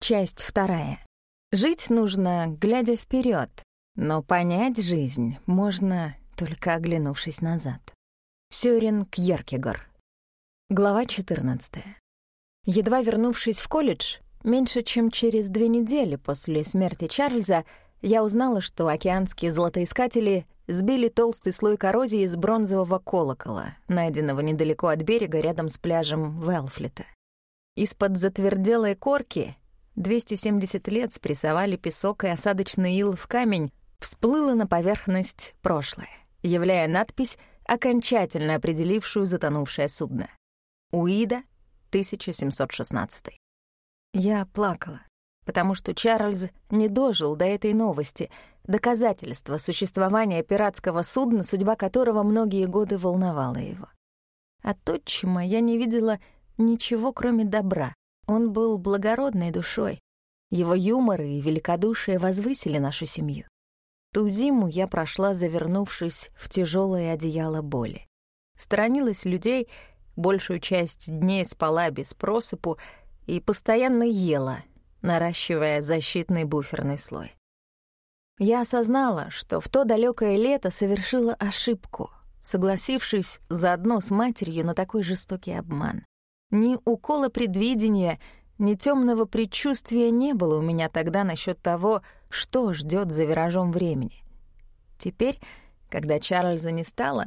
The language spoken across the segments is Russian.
Часть вторая. Жить нужно, глядя вперед, но понять жизнь можно, только оглянувшись назад. Сёрен Кьеркегор. Глава 14. Едва вернувшись в колледж, меньше чем через две недели после смерти Чарльза, я узнала, что океанские золотоискатели сбили толстый слой коррозии из бронзового колокола, найденного недалеко от берега рядом с пляжем Велфлита. Из-под затверделой корки 270 лет спрессовали песок и осадочный ил в камень, всплыло на поверхность прошлое, являя надпись, окончательно определившую затонувшее судно. Уида, 1716. Я плакала, потому что Чарльз не дожил до этой новости, доказательства существования пиратского судна, судьба которого многие годы волновала его. От отчима я не видела ничего, кроме добра. Он был благородной душой. Его юмор и великодушие возвысили нашу семью. Ту зиму я прошла, завернувшись в тяжелое одеяло боли. Сторонилась людей, большую часть дней спала без просыпу и постоянно ела, наращивая защитный буферный слой. Я осознала, что в то далекое лето совершила ошибку, согласившись заодно с матерью на такой жестокий обман. Ни укола предвидения, ни темного предчувствия не было у меня тогда насчет того, что ждет за виражом времени. Теперь, когда Чарльза не стало,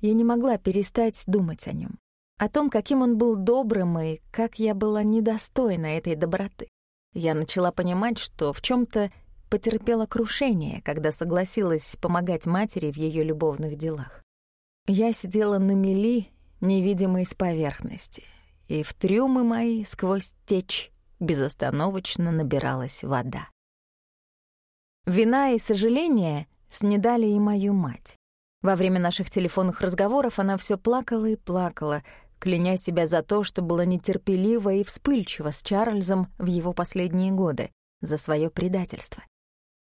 я не могла перестать думать о нем, о том, каким он был добрым и как я была недостойна этой доброты. Я начала понимать, что в чем то потерпела крушение, когда согласилась помогать матери в ее любовных делах. Я сидела на мели, невидимой с поверхности — и в трюмы мои сквозь течь безостановочно набиралась вода. Вина и сожаление снедали и мою мать. Во время наших телефонных разговоров она все плакала и плакала, кляня себя за то, что была нетерпелива и вспыльчива с Чарльзом в его последние годы, за свое предательство.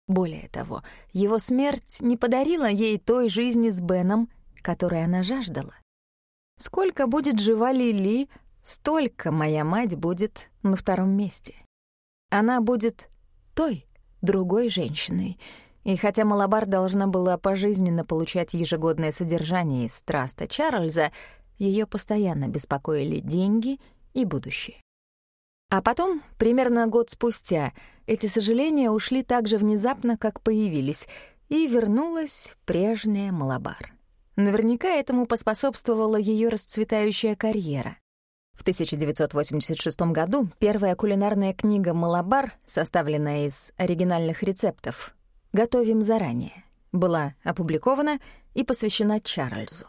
Более того, его смерть не подарила ей той жизни с Беном, которой она жаждала. Сколько будет жива Лили, столько моя мать будет на втором месте. Она будет той, другой женщиной. И хотя Малабар должна была пожизненно получать ежегодное содержание из траста Чарльза, ее постоянно беспокоили деньги и будущее. А потом, примерно год спустя, эти сожаления ушли так же внезапно, как появились, и вернулась прежняя Малабар. Наверняка этому поспособствовала ее расцветающая карьера. В 1986 году первая кулинарная книга «Малабар», составленная из оригинальных рецептов «Готовим заранее», была опубликована и посвящена Чарльзу.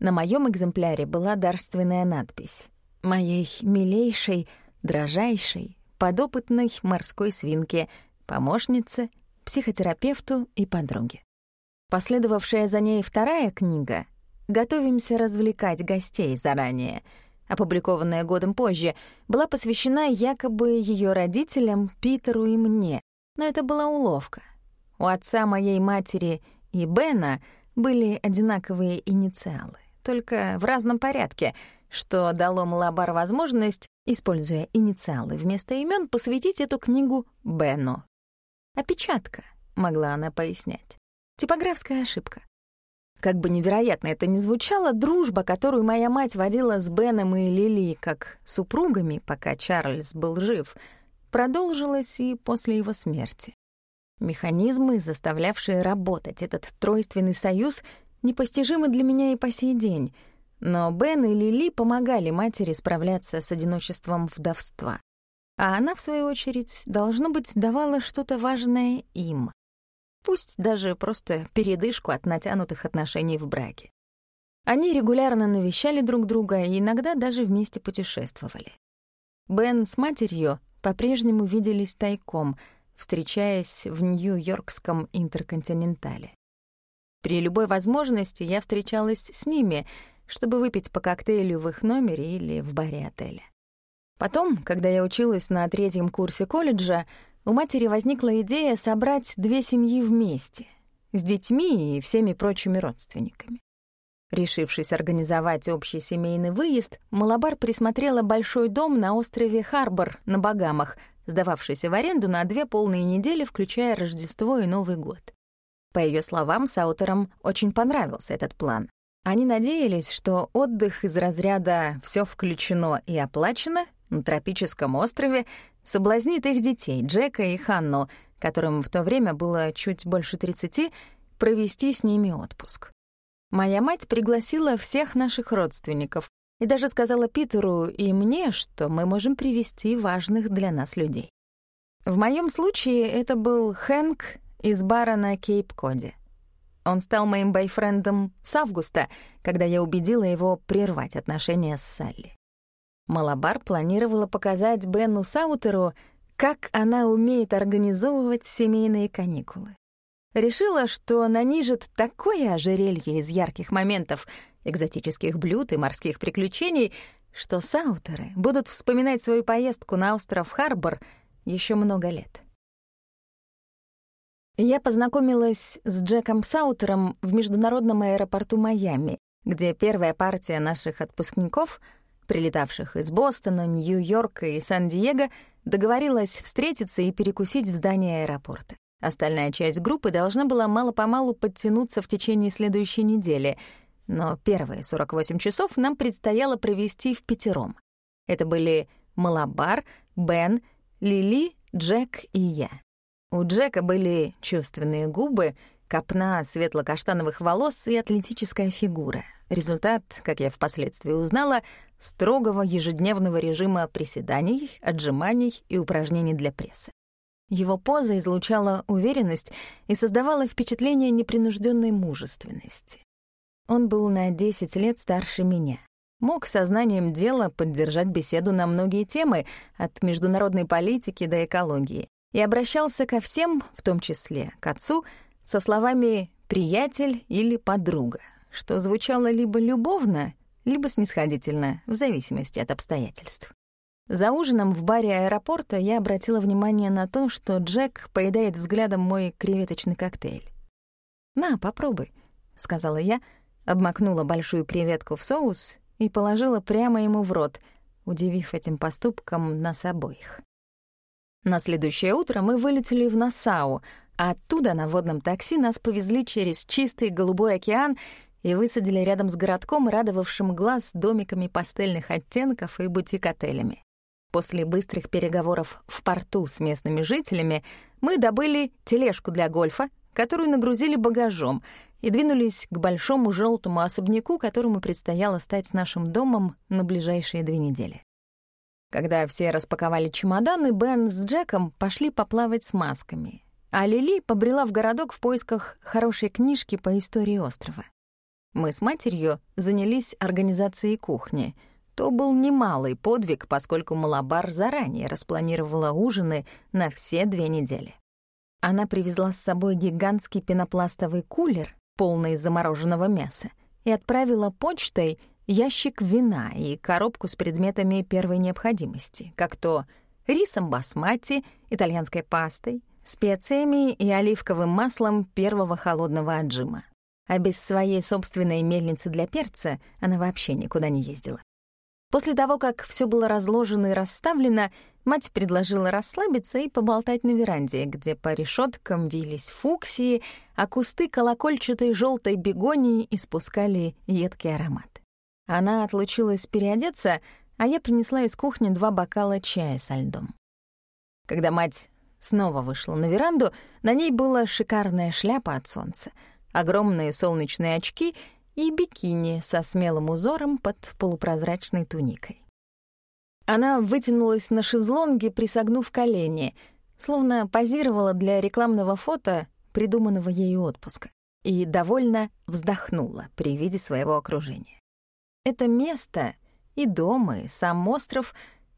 На моем экземпляре была дарственная надпись «Моей милейшей, дрожайшей, подопытной морской свинке, помощнице, психотерапевту и подруге». Последовавшая за ней вторая книга «Готовимся развлекать гостей заранее», опубликованная годом позже, была посвящена якобы ее родителям, Питеру и мне. Но это была уловка. У отца моей матери и Бена были одинаковые инициалы, только в разном порядке, что дало Малабар возможность, используя инициалы вместо имен, посвятить эту книгу Бену. «Опечатка», — могла она пояснять. «Типографская ошибка». Как бы невероятно это ни звучало, дружба, которую моя мать водила с Беном и Лили как супругами, пока Чарльз был жив, продолжилась и после его смерти. Механизмы, заставлявшие работать этот тройственный союз, непостижимы для меня и по сей день, но Бен и Лили помогали матери справляться с одиночеством вдовства. А она, в свою очередь, должно быть, давала что-то важное им пусть даже просто передышку от натянутых отношений в браке. Они регулярно навещали друг друга и иногда даже вместе путешествовали. Бен с матерью по-прежнему виделись тайком, встречаясь в Нью-Йоркском интерконтинентале. При любой возможности я встречалась с ними, чтобы выпить по коктейлю в их номере или в баре отеля. Потом, когда я училась на третьем курсе колледжа, у матери возникла идея собрать две семьи вместе, с детьми и всеми прочими родственниками. Решившись организовать общий семейный выезд, Малабар присмотрела большой дом на острове Харбор на Багамах сдававшийся в аренду на две полные недели, включая Рождество и Новый год. По ее словам, Саутерам очень понравился этот план. Они надеялись, что отдых из разряда «все включено и оплачено» на тропическом острове соблазнит их детей, Джека и Ханну, которым в то время было чуть больше 30, провести с ними отпуск. Моя мать пригласила всех наших родственников и даже сказала Питеру и мне, что мы можем привести важных для нас людей. В моем случае это был Хэнк из бара на Кейп-Коде. Он стал моим бойфрендом с августа, когда я убедила его прервать отношения с Салли. Малабар планировала показать Бену Саутеру, как она умеет организовывать семейные каникулы. Решила, что нанижет такое ожерелье из ярких моментов, экзотических блюд и морских приключений, что Саутеры будут вспоминать свою поездку на остров Харбор еще много лет. Я познакомилась с Джеком Саутером в международном аэропорту Майами, где первая партия наших отпускников, прилетавших из Бостона, Нью-Йорка и Сан-Диего, договорилась встретиться и перекусить в здании аэропорта. Остальная часть группы должна была мало-помалу подтянуться в течение следующей недели, но первые 48 часов нам предстояло провести в пятером. Это были Малабар, Бен, Лили, Джек и я. У Джека были чувственные губы, копна светло-каштановых волос и атлетическая фигура. Результат, как я впоследствии узнала, строгого ежедневного режима приседаний, отжиманий и упражнений для пресса. Его поза излучала уверенность и создавала впечатление непринужденной мужественности. Он был на 10 лет старше меня. Мог сознанием дела поддержать беседу на многие темы, от международной политики до экологии и обращался ко всем, в том числе к отцу, со словами «приятель» или «подруга», что звучало либо любовно, либо снисходительно, в зависимости от обстоятельств. За ужином в баре аэропорта я обратила внимание на то, что Джек поедает взглядом мой креветочный коктейль. «На, попробуй», — сказала я, обмакнула большую креветку в соус и положила прямо ему в рот, удивив этим поступком нас обоих. На следующее утро мы вылетели в Нассау, а оттуда на водном такси нас повезли через чистый голубой океан и высадили рядом с городком, радовавшим глаз домиками пастельных оттенков и бутик-отелями. После быстрых переговоров в порту с местными жителями мы добыли тележку для гольфа, которую нагрузили багажом, и двинулись к большому желтому особняку, которому предстояло стать нашим домом на ближайшие две недели. Когда все распаковали чемоданы, Бен с Джеком пошли поплавать с масками, а Лили побрела в городок в поисках хорошей книжки по истории острова. Мы с матерью занялись организацией кухни. То был немалый подвиг, поскольку Малабар заранее распланировала ужины на все две недели. Она привезла с собой гигантский пенопластовый кулер, полный замороженного мяса, и отправила почтой ящик вина и коробку с предметами первой необходимости, как то рисом басмати, итальянской пастой, специями и оливковым маслом первого холодного отжима. А без своей собственной мельницы для перца она вообще никуда не ездила. После того, как все было разложено и расставлено, мать предложила расслабиться и поболтать на веранде, где по решеткам вились фуксии, а кусты колокольчатой желтой бегонии испускали едкий аромат. Она отлучилась переодеться, а я принесла из кухни два бокала чая со льдом. Когда мать снова вышла на веранду, на ней была шикарная шляпа от солнца, огромные солнечные очки и бикини со смелым узором под полупрозрачной туникой. Она вытянулась на шезлонге, присогнув колени, словно позировала для рекламного фото, придуманного ею отпуска, и довольно вздохнула при виде своего окружения. Это место и дом, и сам остров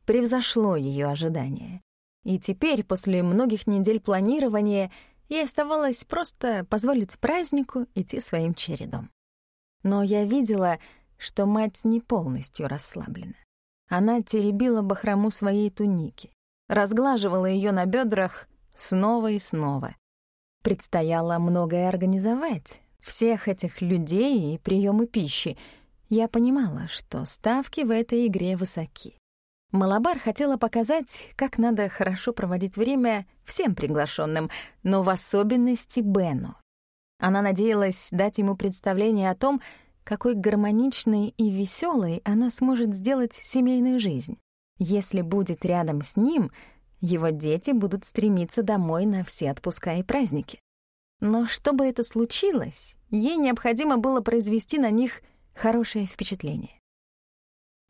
превзошло ее ожидания. И теперь, после многих недель планирования, ей оставалось просто позволить празднику идти своим чередом. Но я видела, что мать не полностью расслаблена. Она теребила бахрому своей туники, разглаживала ее на бедрах снова и снова. Предстояло многое организовать, всех этих людей и приемы пищи — я понимала, что ставки в этой игре высоки. Малабар хотела показать, как надо хорошо проводить время всем приглашенным, но в особенности Бену. Она надеялась дать ему представление о том, какой гармоничной и веселой она сможет сделать семейную жизнь. Если будет рядом с ним, его дети будут стремиться домой на все отпуска и праздники. Но чтобы это случилось, ей необходимо было произвести на них хорошее впечатление.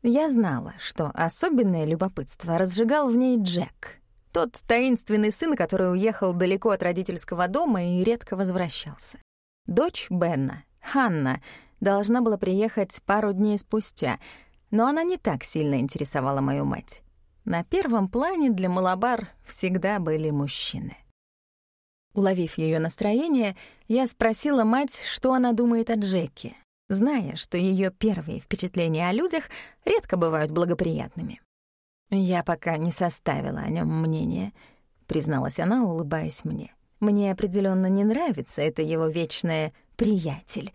Я знала, что особенное любопытство разжигал в ней Джек, тот таинственный сын, который уехал далеко от родительского дома и редко возвращался. Дочь Бенна, Ханна, должна была приехать пару дней спустя, но она не так сильно интересовала мою мать. На первом плане для Малабар всегда были мужчины. Уловив ее настроение, я спросила мать, что она думает о Джеке, зная, что ее первые впечатления о людях редко бывают благоприятными. «Я пока не составила о нем мнения», — призналась она, улыбаясь мне. «Мне определенно не нравится это его вечное «приятель»,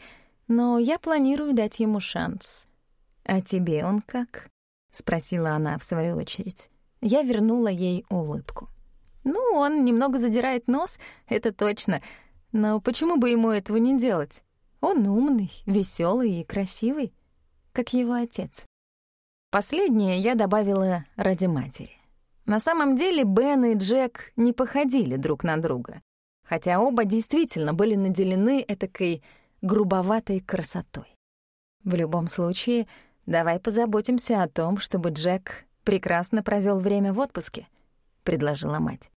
но я планирую дать ему шанс. «А тебе он как?» — спросила она в свою очередь. Я вернула ей улыбку. «Ну, он немного задирает нос, это точно, но почему бы ему этого не делать? Он умный, веселый и красивый, как его отец. Последнее я добавила ради матери. На самом деле Бен и Джек не походили друг на друга, хотя оба действительно были наделены этакой грубоватой красотой. В любом случае, давай позаботимся о том, чтобы Джек прекрасно провел время в отпуске, предложила мать.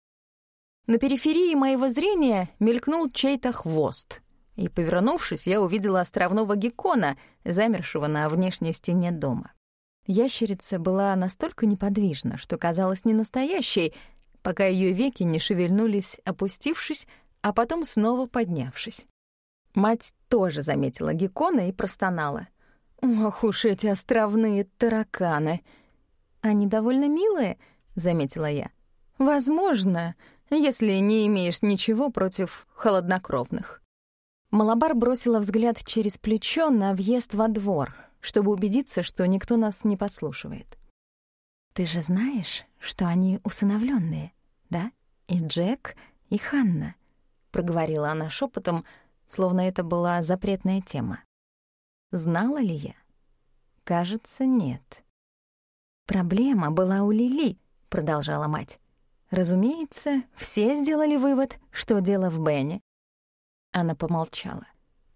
На периферии моего зрения мелькнул чей-то хвост — и, повернувшись, я увидела островного геккона, замершего на внешней стене дома. Ящерица была настолько неподвижна, что казалась не настоящей, пока ее веки не шевельнулись, опустившись, а потом снова поднявшись. Мать тоже заметила геккона и простонала. «Ох уж эти островные тараканы!» «Они довольно милые», — заметила я. «Возможно, если не имеешь ничего против холоднокровных». Малабар бросила взгляд через плечо на въезд во двор, чтобы убедиться, что никто нас не подслушивает. «Ты же знаешь, что они усыновленные, да? И Джек, и Ханна», — проговорила она шепотом, словно это была запретная тема. Знала ли я? Кажется, нет. «Проблема была у Лили», — продолжала мать. Разумеется, все сделали вывод, что дело в Бене, она помолчала.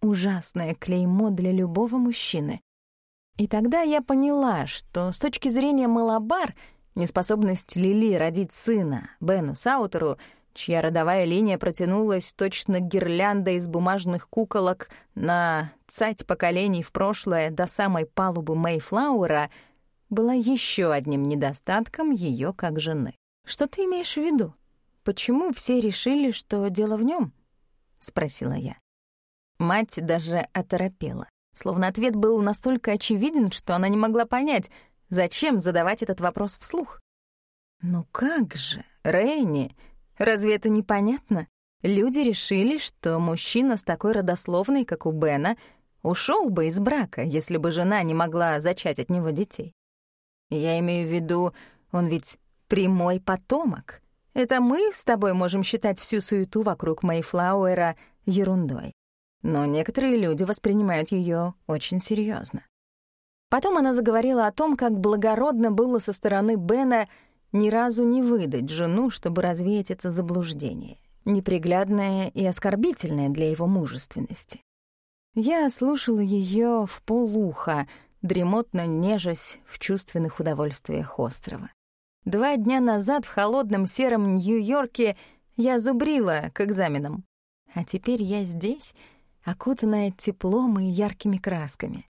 Ужасное клеймо для любого мужчины. И тогда я поняла, что с точки зрения Малабар неспособность Лили родить сына Бену Саутеру, чья родовая линия протянулась точно гирлянда из бумажных куколок на цать поколений в прошлое до самой палубы Мэйфлауэра, была еще одним недостатком ее как жены. Что ты имеешь в виду? Почему все решили, что дело в нем? — спросила я. Мать даже оторопела, словно ответ был настолько очевиден, что она не могла понять, зачем задавать этот вопрос вслух. «Ну как же, Рейни, разве это непонятно? Люди решили, что мужчина с такой родословной, как у Бена, ушел бы из брака, если бы жена не могла зачать от него детей. Я имею в виду, он ведь прямой потомок. Это мы с тобой можем считать всю суету вокруг Мэйфлауэра ерундой. Но некоторые люди воспринимают ее очень серьезно. Потом она заговорила о том, как благородно было со стороны Бена ни разу не выдать жену, чтобы развеять это заблуждение, неприглядное и оскорбительное для его мужественности. Я слушала ее в полуха, дремотно нежась в чувственных удовольствиях острова. Два дня назад в холодном сером Нью-Йорке я зубрила к экзаменам. А теперь я здесь, окутанная теплом и яркими красками.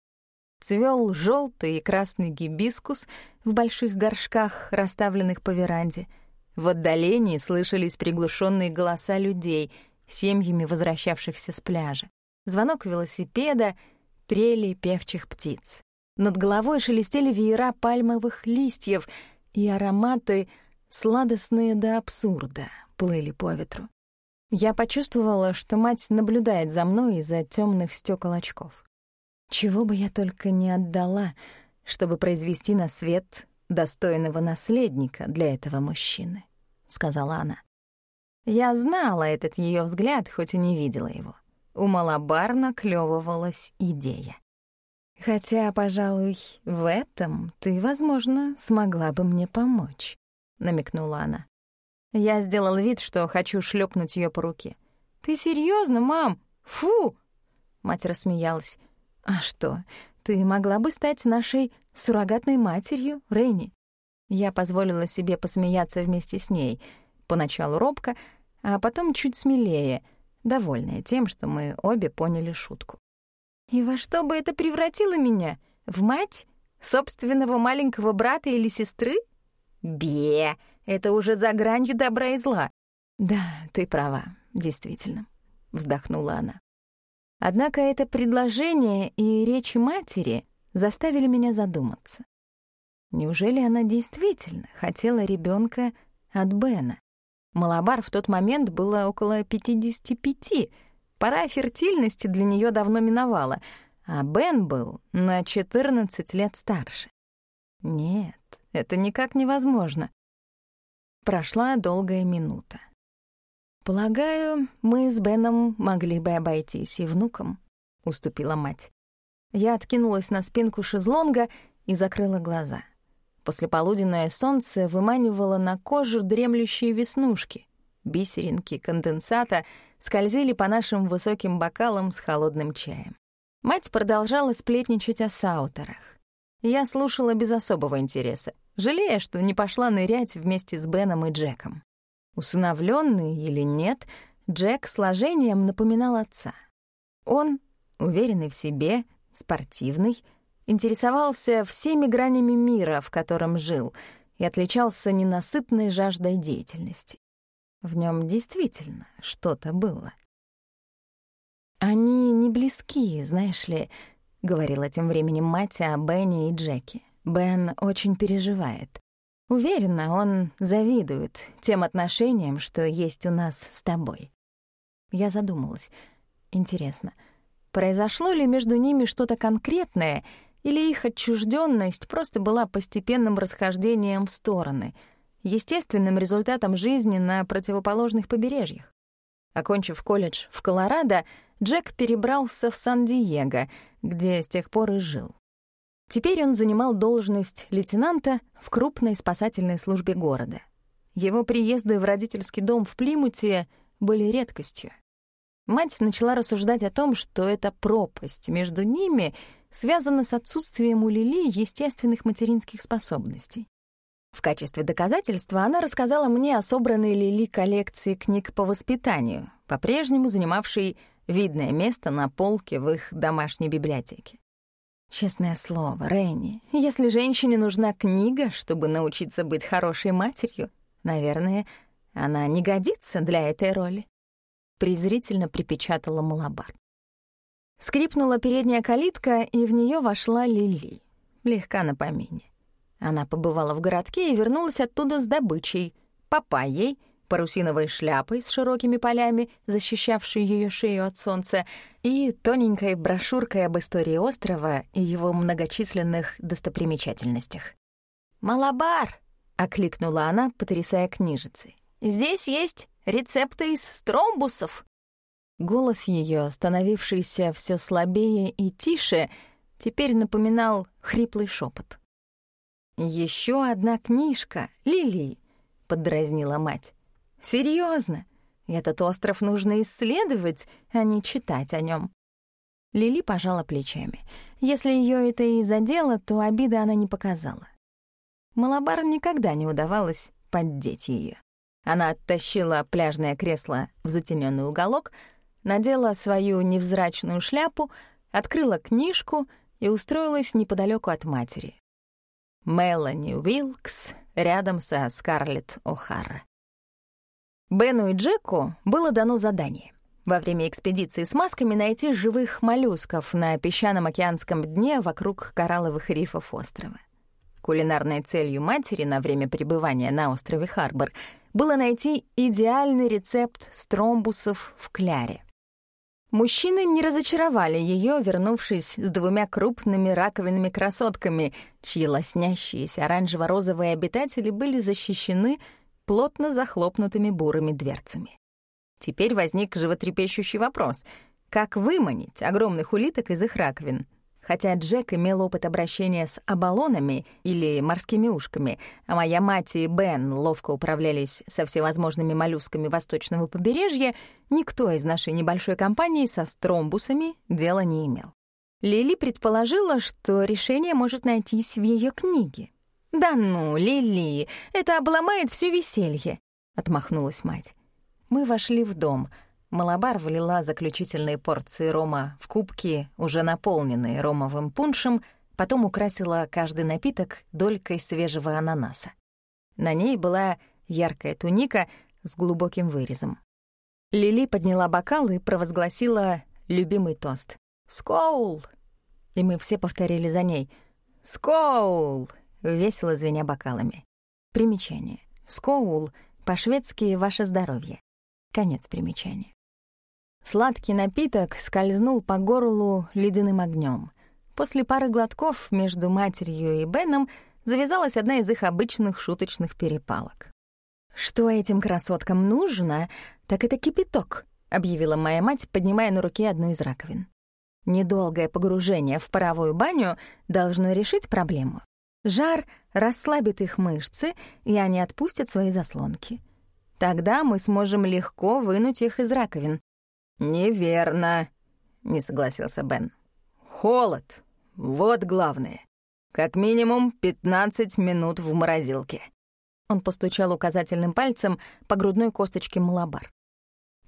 Цвел желтый и красный гибискус в больших горшках, расставленных по веранде. В отдалении слышались приглушенные голоса людей, семьями возвращавшихся с пляжа. Звонок велосипеда, трели певчих птиц. Над головой шелестели веера пальмовых листьев — и ароматы, сладостные до абсурда, плыли по ветру. Я почувствовала, что мать наблюдает за мной из-за темных стекол очков. Чего бы я только не отдала, чтобы произвести на свет достойного наследника для этого мужчины», — сказала она. Я знала этот ее взгляд, хоть и не видела его. У Малабар наклевывалась идея. «Хотя, пожалуй, в этом ты, возможно, смогла бы мне помочь», — намекнула она. Я сделал вид, что хочу шлепнуть ее по руке. «Ты серьезно, мам? Фу!» Мать рассмеялась. «А что, ты могла бы стать нашей суррогатной матерью, Рейни?» Я позволила себе посмеяться вместе с ней, поначалу робко, а потом чуть смелее, довольная тем, что мы обе поняли шутку. «И во что бы это превратило меня? В мать? Собственного маленького брата или сестры? Бе! Это уже за гранью добра и зла. Да, ты права, действительно, вздохнула она. Однако это предложение и речи матери заставили меня задуматься. Неужели она действительно хотела ребенка от Бена? Малабар в тот момент было около 55. Пора фертильности для нее давно миновала, а Бен был на 14 лет старше. Нет, это никак невозможно. Прошла долгая минута. «Полагаю, мы с Беном могли бы обойтись и внуком», — уступила мать. Я откинулась на спинку шезлонга и закрыла глаза. Послеполуденное солнце выманивало на кожу дремлющие веснушки. Бисеринки конденсата скользили по нашим высоким бокалам с холодным чаем. Мать продолжала сплетничать о саутерах. Я слушала без особого интереса жалея, что не пошла нырять вместе с Беном и Джеком. Усыновленный или нет, Джек сложением напоминал отца. Он, уверенный в себе, спортивный, интересовался всеми гранями мира, в котором жил, и отличался ненасытной жаждой деятельности. В нем действительно что-то было. «Они не близки, знаешь ли», — говорила тем временем мать о Бенни и Джеке. Бен очень переживает. Уверена, он завидует тем отношениям, что есть у нас с тобой. Я задумалась. Интересно, произошло ли между ними что-то конкретное, или их отчужденность просто была постепенным расхождением в стороны, естественным результатом жизни на противоположных побережьях? Окончив колледж в Колорадо, Джек перебрался в Сан-Диего, где с тех пор и жил. Теперь он занимал должность лейтенанта в крупной спасательной службе города. Его приезды в родительский дом в Плимуте были редкостью. Мать начала рассуждать о том, что эта пропасть между ними связана с отсутствием у Лили естественных материнских способностей. В качестве доказательства она рассказала мне о собранной Лили коллекции книг по воспитанию, по-прежнему занимавшей видное место на полке в их домашней библиотеке. Честное слово, Ренни, если женщине нужна книга, чтобы научиться быть хорошей матерью, наверное, она не годится для этой роли. Презрительно припечатала Малабар. Скрипнула передняя калитка, и в нее вошла Лили, легка на помине. Она побывала в городке и вернулась оттуда с добычей, папайей парусиновой шляпой с широкими полями, защищавшей ее шею от солнца, и тоненькой брошюркой об истории острова и его многочисленных достопримечательностях. «Малабар!» — окликнула она, потрясая книжицей. «Здесь есть рецепты из стромбусов!» Голос ее, становившийся все слабее и тише, теперь напоминал хриплый шепот. Еще одна книжка, Лили, поддразнила мать. Серьезно, этот остров нужно исследовать, а не читать о нем. Лили пожала плечами. Если ее это и задело, то обиды она не показала. Малабар никогда не удавалось поддеть ее. Она оттащила пляжное кресло в затененный уголок, надела свою невзрачную шляпу, открыла книжку и устроилась неподалеку от матери. Мелани Уилкс рядом со Скарлетт О'Хара. Бену и Джеку было дано задание во время экспедиции с масками найти живых моллюсков на песчаном океанском дне вокруг коралловых рифов острова. Кулинарной целью матери на время пребывания на острове Харбор было найти идеальный рецепт стромбусов в кляре. Мужчины не разочаровали ее, вернувшись с двумя крупными раковинными красотками, чьи лоснящиеся оранжево-розовые обитатели были защищены плотно захлопнутыми бурыми дверцами. Теперь возник животрепещущий вопрос — как выманить огромных улиток из их раковин — Хотя Джек имел опыт обращения с абалонами или морскими ушками, а моя мать и Бен ловко управлялись со всевозможными моллюсками восточного побережья, никто из нашей небольшой компании со стромбусами дела не имел. Лили предположила, что решение может найтись в ее книге. «Да ну, Лили, это обломает все веселье», — отмахнулась мать. Мы вошли в дом — Малабар влила заключительные порции рома в кубки, уже наполненные ромовым пуншем, потом украсила каждый напиток долькой свежего ананаса. На ней была яркая туника с глубоким вырезом. Лили подняла бокал и провозгласила любимый тост. «Скоул!» И мы все повторили за ней. «Скоул!» — весело звеня бокалами. Примечание. «Скоул» — по-шведски «Ваше здоровье». Конец примечания. Сладкий напиток скользнул по горлу ледяным огнем. После пары глотков между матерью и Беном завязалась одна из их обычных шуточных перепалок. «Что этим красоткам нужно, так это кипяток», — объявила моя мать, поднимая на руке одну из раковин. Недолгое погружение в паровую баню должно решить проблему. Жар расслабит их мышцы, и они отпустят свои заслонки. Тогда мы сможем легко вынуть их из раковин. «Неверно», — не согласился Бен. «Холод. Вот главное. Как минимум 15 минут в морозилке». Он постучал указательным пальцем по грудной косточке малабар.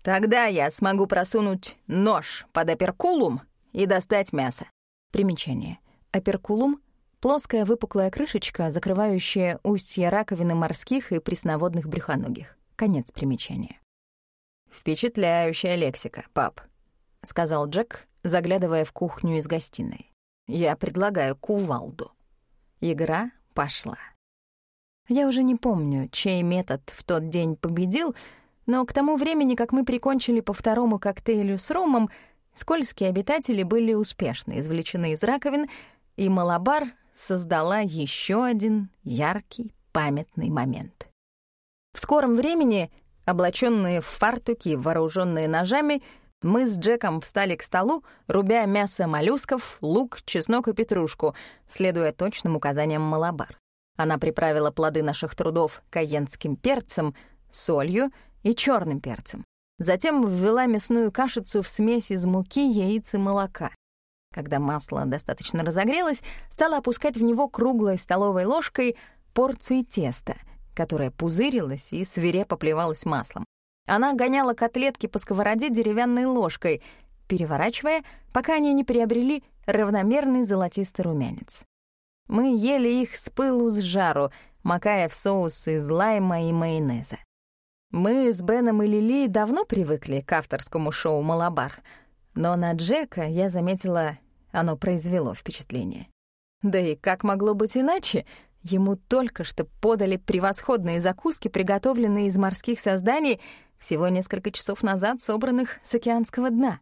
«Тогда я смогу просунуть нож под аперкулум и достать мясо». Примечание. Аперкулум — плоская выпуклая крышечка, закрывающая устье раковины морских и пресноводных брюхоногих. Конец примечания. «Впечатляющая лексика, пап», — сказал Джек, заглядывая в кухню из гостиной. «Я предлагаю кувалду». Игра пошла. Я уже не помню, чей метод в тот день победил, но к тому времени, как мы прикончили по второму коктейлю с ромом, скользкие обитатели были успешно извлечены из раковин, и Малабар создала еще один яркий памятный момент. В скором времени Облаченные в фартуки, вооруженные ножами, мы с Джеком встали к столу, рубя мясо моллюсков, лук, чеснок и петрушку, следуя точным указаниям Малабар. Она приправила плоды наших трудов каенским перцем, солью и черным перцем. Затем ввела мясную кашицу в смесь из муки, яиц и молока. Когда масло достаточно разогрелось, стала опускать в него круглой столовой ложкой порции теста — которая пузырилась и свирепо плевалась маслом. Она гоняла котлетки по сковороде деревянной ложкой, переворачивая, пока они не приобрели равномерный золотистый румянец. Мы ели их с пылу с жару, макая в соус из лайма и майонеза. Мы с Беном и Лили давно привыкли к авторскому шоу «Малабар», но на Джека, я заметила, оно произвело впечатление. Да и как могло быть иначе, Ему только что подали превосходные закуски, приготовленные из морских созданий, всего несколько часов назад собранных с океанского дна.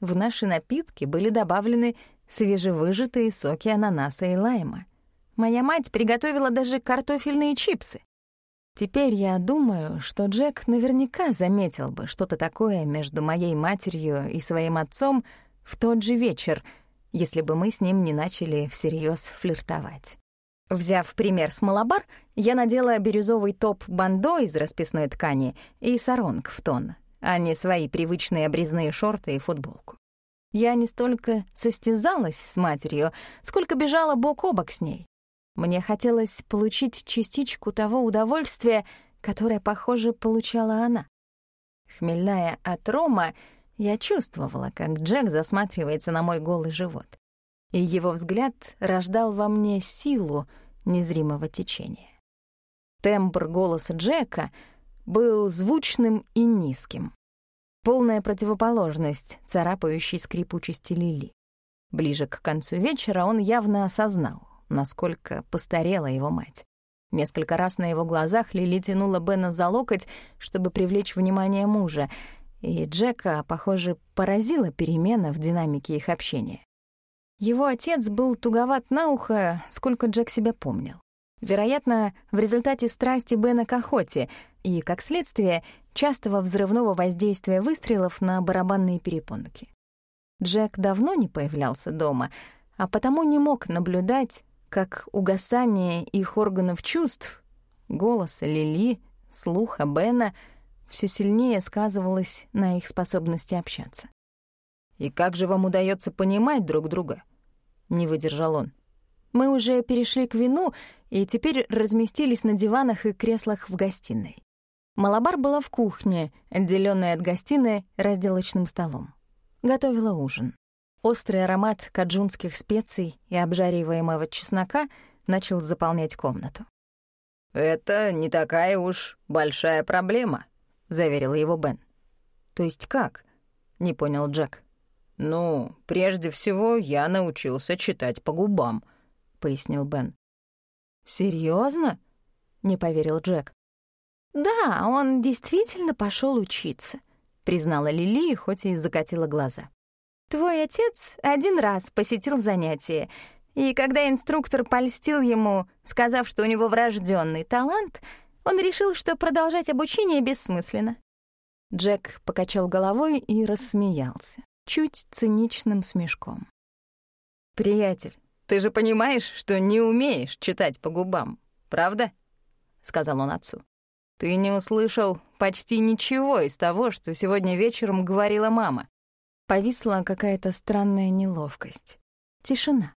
В наши напитки были добавлены свежевыжатые соки ананаса и лайма. Моя мать приготовила даже картофельные чипсы. Теперь я думаю, что Джек наверняка заметил бы что-то такое между моей матерью и своим отцом в тот же вечер, если бы мы с ним не начали всерьез флиртовать. Взяв пример с Малабар, я надела бирюзовый топ-бандо из расписной ткани и саронг в тон, а не свои привычные обрезные шорты и футболку. Я не столько состязалась с матерью, сколько бежала бок о бок с ней. Мне хотелось получить частичку того удовольствия, которое, похоже, получала она. Хмельная от рома, я чувствовала, как Джек засматривается на мой голый живот и его взгляд рождал во мне силу незримого течения. Тембр голоса Джека был звучным и низким. Полная противоположность царапающей скрипучести Лили. Ближе к концу вечера он явно осознал, насколько постарела его мать. Несколько раз на его глазах Лили тянула Бена за локоть, чтобы привлечь внимание мужа, и Джека, похоже, поразила перемена в динамике их общения. Его отец был туговат на ухо, сколько Джек себя помнил. Вероятно, в результате страсти Бена к охоте и, как следствие, частого взрывного воздействия выстрелов на барабанные перепонки. Джек давно не появлялся дома, а потому не мог наблюдать, как угасание их органов чувств, голоса Лили, слуха Бена — все сильнее сказывалось на их способности общаться. «И как же вам удается понимать друг друга?» — не выдержал он. Мы уже перешли к вину и теперь разместились на диванах и креслах в гостиной. Малабар была в кухне, отделённая от гостиной разделочным столом. Готовила ужин. Острый аромат каджунских специй и обжариваемого чеснока начал заполнять комнату. «Это не такая уж большая проблема», — заверил его Бен. «То есть как?» — не понял Джек. «Ну, прежде всего, я научился читать по губам», — пояснил Бен. Серьезно? не поверил Джек. «Да, он действительно пошел учиться», — признала Лили, хоть и закатила глаза. «Твой отец один раз посетил занятие, и когда инструктор польстил ему, сказав, что у него врожденный талант, он решил, что продолжать обучение бессмысленно. Джек покачал головой и рассмеялся, чуть циничным смешком. «Приятель, ты же понимаешь, что не умеешь читать по губам, правда?» — сказал он отцу. «Ты не услышал почти ничего из того, что сегодня вечером говорила мама». Повисла какая-то странная неловкость. Тишина.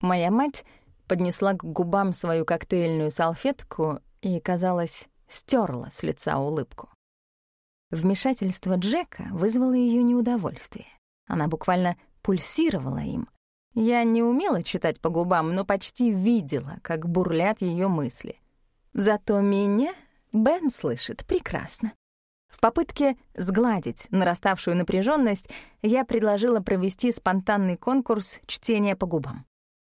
Моя мать поднесла к губам свою коктейльную салфетку и, казалось, стерла с лица улыбку. Вмешательство Джека вызвало ее неудовольствие. Она буквально пульсировала им. Я не умела читать по губам, но почти видела, как бурлят ее мысли. Зато меня Бен слышит прекрасно. В попытке сгладить нараставшую напряженность я предложила провести спонтанный конкурс чтения по губам.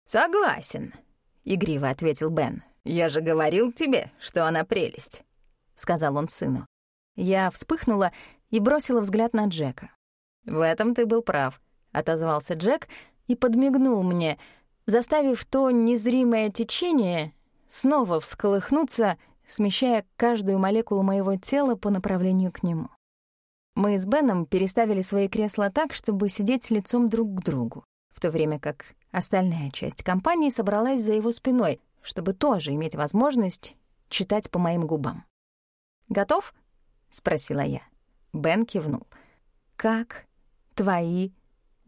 «Согласен», — игриво ответил Бен. «Я же говорил тебе, что она прелесть», — сказал он сыну. Я вспыхнула и бросила взгляд на Джека. «В этом ты был прав», — отозвался Джек и подмигнул мне, заставив то незримое течение снова всколыхнуться, смещая каждую молекулу моего тела по направлению к нему. Мы с Беном переставили свои кресла так, чтобы сидеть лицом друг к другу, в то время как остальная часть компании собралась за его спиной, чтобы тоже иметь возможность читать по моим губам. «Готов?» — спросила я. Бен кивнул. «Как твои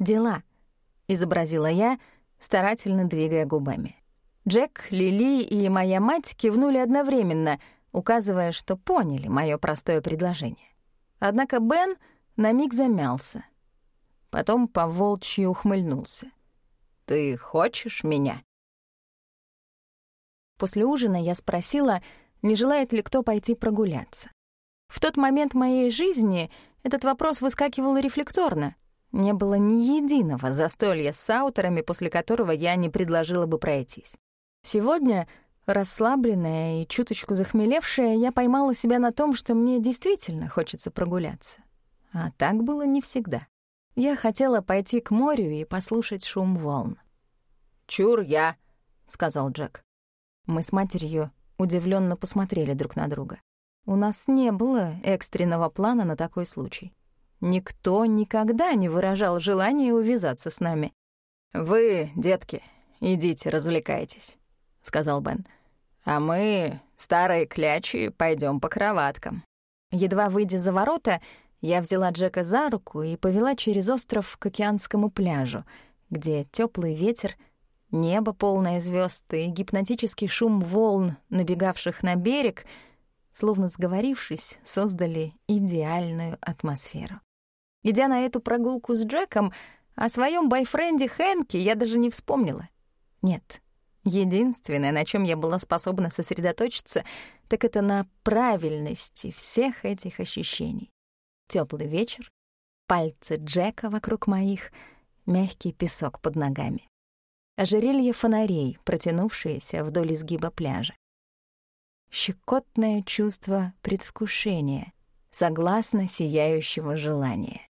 дела?» — изобразила я, старательно двигая губами. Джек, Лили и моя мать кивнули одновременно, указывая, что поняли мое простое предложение. Однако Бен на миг замялся. Потом по-волчьи ухмыльнулся. «Ты хочешь меня?» После ужина я спросила, не желает ли кто пойти прогуляться. В тот момент моей жизни этот вопрос выскакивал рефлекторно. Не было ни единого застолья с ауторами, после которого я не предложила бы пройтись. Сегодня, расслабленная и чуточку захмелевшая, я поймала себя на том, что мне действительно хочется прогуляться. А так было не всегда. Я хотела пойти к морю и послушать шум волн. «Чур я», — сказал Джек. Мы с матерью удивленно посмотрели друг на друга. У нас не было экстренного плана на такой случай. Никто никогда не выражал желания увязаться с нами. «Вы, детки, идите, развлекайтесь», — сказал Бен. «А мы, старые клячи, пойдем по кроваткам». Едва выйдя за ворота, я взяла Джека за руку и повела через остров к океанскому пляжу, где теплый ветер — Небо, полное звезд и гипнотический шум волн, набегавших на берег, словно сговорившись, создали идеальную атмосферу. Идя на эту прогулку с Джеком, о своем бойфренде Хэнке я даже не вспомнила. Нет, единственное, на чем я была способна сосредоточиться, так это на правильности всех этих ощущений. Теплый вечер, пальцы Джека вокруг моих, мягкий песок под ногами ожерелье фонарей, протянувшиеся вдоль изгиба пляжа. Щекотное чувство предвкушения, согласно сияющего желания.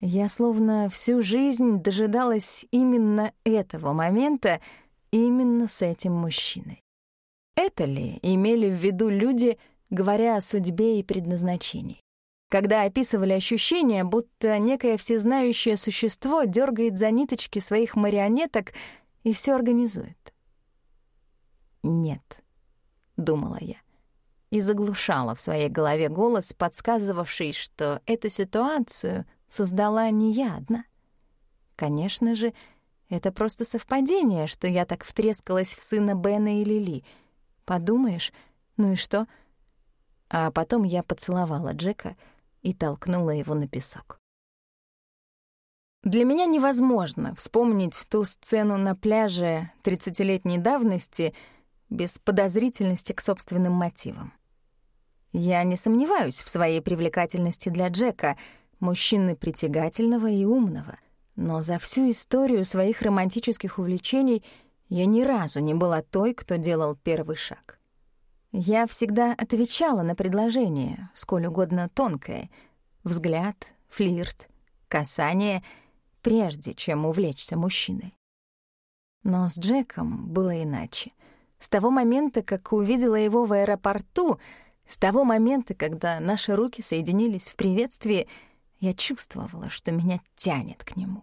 Я словно всю жизнь дожидалась именно этого момента, именно с этим мужчиной. Это ли имели в виду люди, говоря о судьбе и предназначении? Когда описывали ощущение, будто некое всезнающее существо дергает за ниточки своих марионеток и все организует. «Нет», — думала я, и заглушала в своей голове голос, подсказывавший, что эту ситуацию создала не я одна. Конечно же, это просто совпадение, что я так втрескалась в сына Бена и Лили. Подумаешь, ну и что? А потом я поцеловала Джека и толкнула его на песок. Для меня невозможно вспомнить ту сцену на пляже 30-летней давности без подозрительности к собственным мотивам. Я не сомневаюсь в своей привлекательности для Джека, мужчины притягательного и умного — но за всю историю своих романтических увлечений я ни разу не была той, кто делал первый шаг. Я всегда отвечала на предложение, сколь угодно тонкое, взгляд, флирт, касание, прежде чем увлечься мужчиной. Но с Джеком было иначе. С того момента, как увидела его в аэропорту, с того момента, когда наши руки соединились в приветствии — я чувствовала, что меня тянет к нему.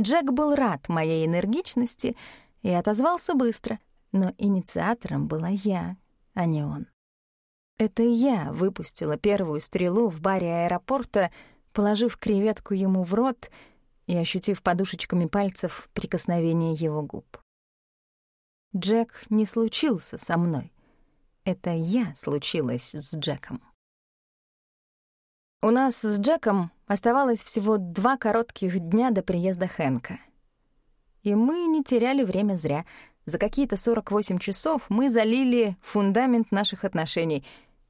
Джек был рад моей энергичности и отозвался быстро, но инициатором была я, а не он. Это я выпустила первую стрелу в баре аэропорта, положив креветку ему в рот и ощутив подушечками пальцев прикосновение его губ. Джек не случился со мной. Это я случилась с Джеком. У нас с Джеком оставалось всего два коротких дня до приезда Хэнка. И мы не теряли время зря. За какие-то 48 часов мы залили фундамент наших отношений,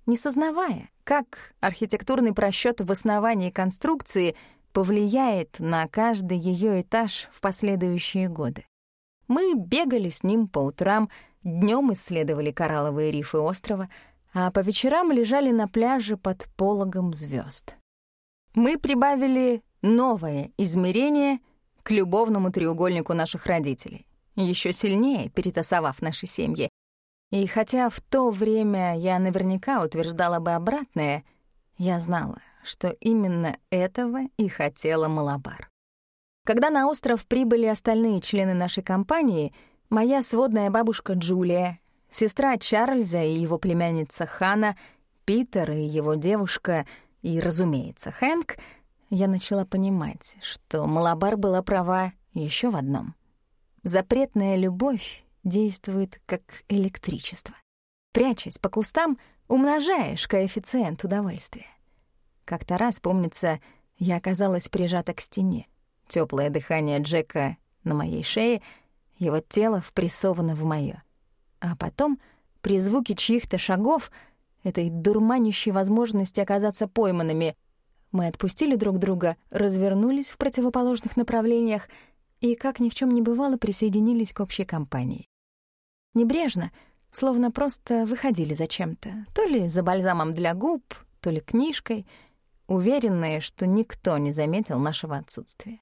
не сознавая, как архитектурный просчет в основании конструкции повлияет на каждый ее этаж в последующие годы. Мы бегали с ним по утрам, днем исследовали коралловые рифы острова — а по вечерам лежали на пляже под пологом звезд. Мы прибавили новое измерение к любовному треугольнику наших родителей, еще сильнее перетасовав наши семьи. И хотя в то время я наверняка утверждала бы обратное, я знала, что именно этого и хотела Малабар. Когда на остров прибыли остальные члены нашей компании, моя сводная бабушка Джулия Сестра Чарльза и его племянница Хана, Питер и его девушка и, разумеется, Хэнк, я начала понимать, что Малабар была права еще в одном. Запретная любовь действует как электричество. Прячась по кустам, умножаешь коэффициент удовольствия. Как-то раз, помнится, я оказалась прижата к стене. Теплое дыхание Джека на моей шее, его тело впрессовано в моё. А потом, при звуке чьих-то шагов, этой дурманящей возможности оказаться пойманными, мы отпустили друг друга, развернулись в противоположных направлениях и, как ни в чем не бывало, присоединились к общей компании. Небрежно, словно просто выходили за чем-то, то ли за бальзамом для губ, то ли книжкой, уверенные, что никто не заметил нашего отсутствия.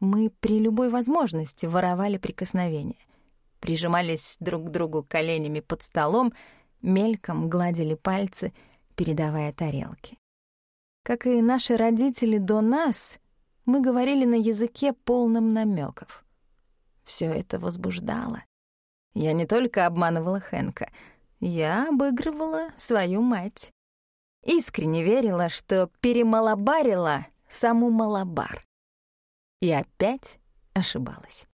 Мы при любой возможности воровали прикосновения — прижимались друг к другу коленями под столом, мельком гладили пальцы, передавая тарелки. Как и наши родители до нас, мы говорили на языке полном намеков. Все это возбуждало. Я не только обманывала Хэнка, я обыгрывала свою мать. Искренне верила, что перемалабарила саму Малабар. И опять ошибалась.